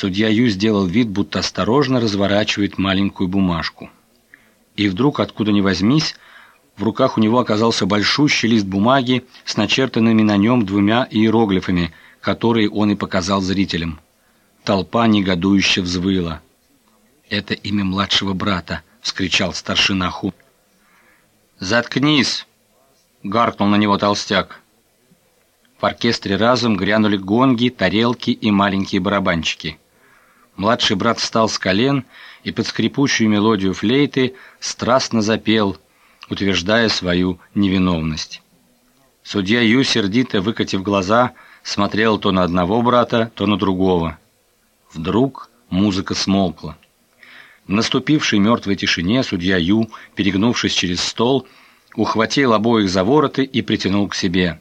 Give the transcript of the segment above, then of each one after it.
Судья Ю сделал вид, будто осторожно разворачивает маленькую бумажку. И вдруг, откуда ни возьмись, в руках у него оказался большущий лист бумаги с начертанными на нем двумя иероглифами, которые он и показал зрителям. Толпа негодующе взвыла. «Это имя младшего брата!» — вскричал старшина Ху. «Заткнись!» — гаркнул на него толстяк. В оркестре разом грянули гонги, тарелки и маленькие барабанчики. Младший брат встал с колен и под скрипучую мелодию флейты страстно запел, утверждая свою невиновность. Судья Ю, сердито выкатив глаза, смотрел то на одного брата, то на другого. Вдруг музыка смолкла. В наступившей мертвой тишине судья Ю, перегнувшись через стол, ухватил обоих за вороты и притянул к себе.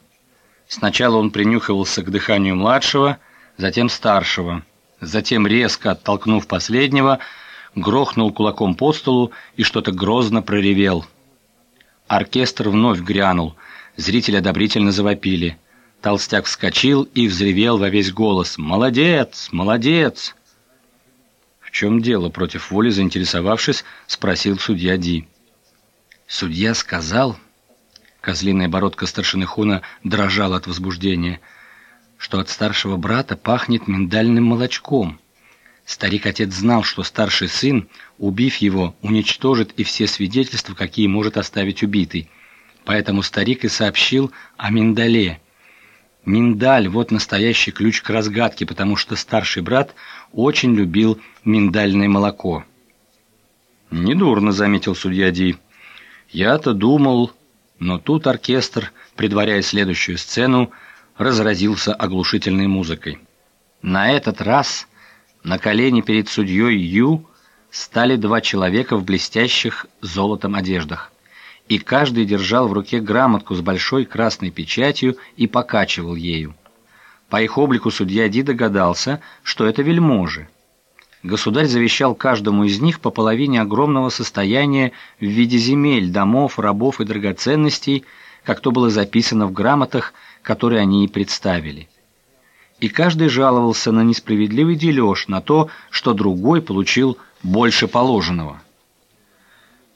Сначала он принюхивался к дыханию младшего, затем старшего. Затем, резко оттолкнув последнего, грохнул кулаком по столу и что-то грозно проревел. Оркестр вновь грянул, зрители одобрительно завопили. Толстяк вскочил и взревел во весь голос «Молодец! Молодец!» чем дело?» Против воли заинтересовавшись, спросил судья Ди. Судья сказал, козлиная бородка старшины Хуна дрожала от возбуждения, что от старшего брата пахнет миндальным молочком. Старик-отец знал, что старший сын, убив его, уничтожит и все свидетельства, какие может оставить убитый. Поэтому старик и сообщил о миндале – Миндаль – вот настоящий ключ к разгадке, потому что старший брат очень любил миндальное молоко. «Недурно», – заметил судья Ди. «Я-то думал...» Но тут оркестр, предваряя следующую сцену, разразился оглушительной музыкой. На этот раз на колени перед судьей Ю стали два человека в блестящих золотом одеждах и каждый держал в руке грамотку с большой красной печатью и покачивал ею. По их облику судья Ди догадался, что это вельможи. Государь завещал каждому из них по половине огромного состояния в виде земель, домов, рабов и драгоценностей, как то было записано в грамотах, которые они и представили. И каждый жаловался на несправедливый дележ, на то, что другой получил больше положенного.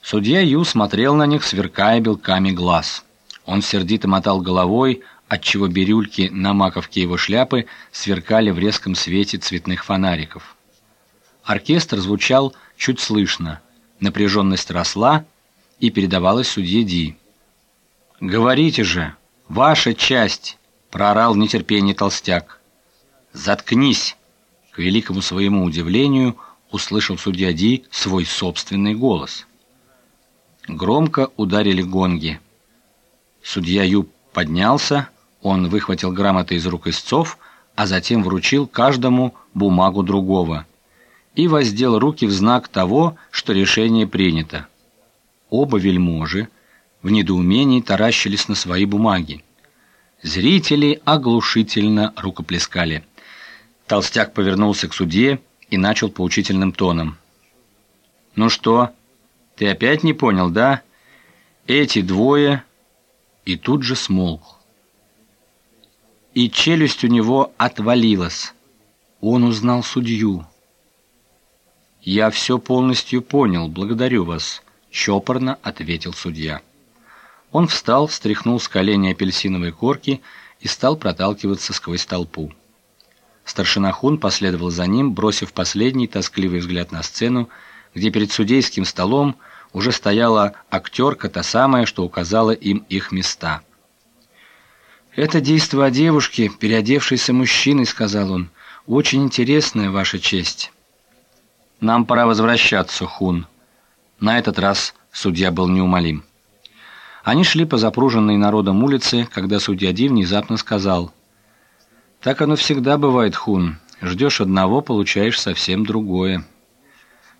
Судья Ю смотрел на них, сверкая белками глаз. Он сердито мотал головой, отчего бирюльки на маковке его шляпы сверкали в резком свете цветных фонариков. Оркестр звучал чуть слышно, напряженность росла и передавалась судье Ди. «Говорите же, ваша часть!» — проорал в нетерпении толстяк. «Заткнись!» — к великому своему удивлению услышал судья Ди свой собственный голос. Громко ударили гонги. Судья Ю поднялся, он выхватил грамоты из рук истцов, а затем вручил каждому бумагу другого и воздел руки в знак того, что решение принято. Оба вельможи в недоумении таращились на свои бумаги. Зрители оглушительно рукоплескали. Толстяк повернулся к судье и начал поучительным тоном. «Ну что?» Ты опять не понял, да? Эти двое...» И тут же смолк. И челюсть у него отвалилась. Он узнал судью. «Я все полностью понял, благодарю вас», — чопорно ответил судья. Он встал, встряхнул с колени апельсиновой корки и стал проталкиваться сквозь толпу. Старшина Хун последовал за ним, бросив последний тоскливый взгляд на сцену, где перед судейским столом уже стояла актерка, та самая, что указала им их места. «Это действо о девушке, переодевшейся мужчиной», — сказал он. «Очень интересная ваша честь». «Нам пора возвращаться, Хун». На этот раз судья был неумолим. Они шли по запруженной народом улице, когда судья Ди внезапно сказал. «Так оно всегда бывает, Хун. Ждешь одного, получаешь совсем другое».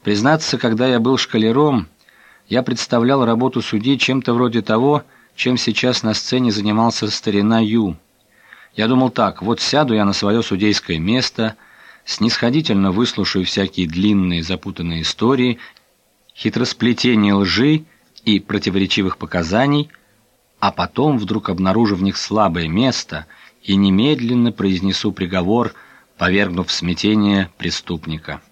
Признаться, когда я был шкалером, я представлял работу судьи чем-то вроде того, чем сейчас на сцене занимался старина Ю. Я думал так, вот сяду я на свое судейское место, снисходительно выслушаю всякие длинные запутанные истории, хитросплетения лжи и противоречивых показаний, а потом, вдруг обнаружив в них слабое место, и немедленно произнесу приговор повергнув в смятение преступника.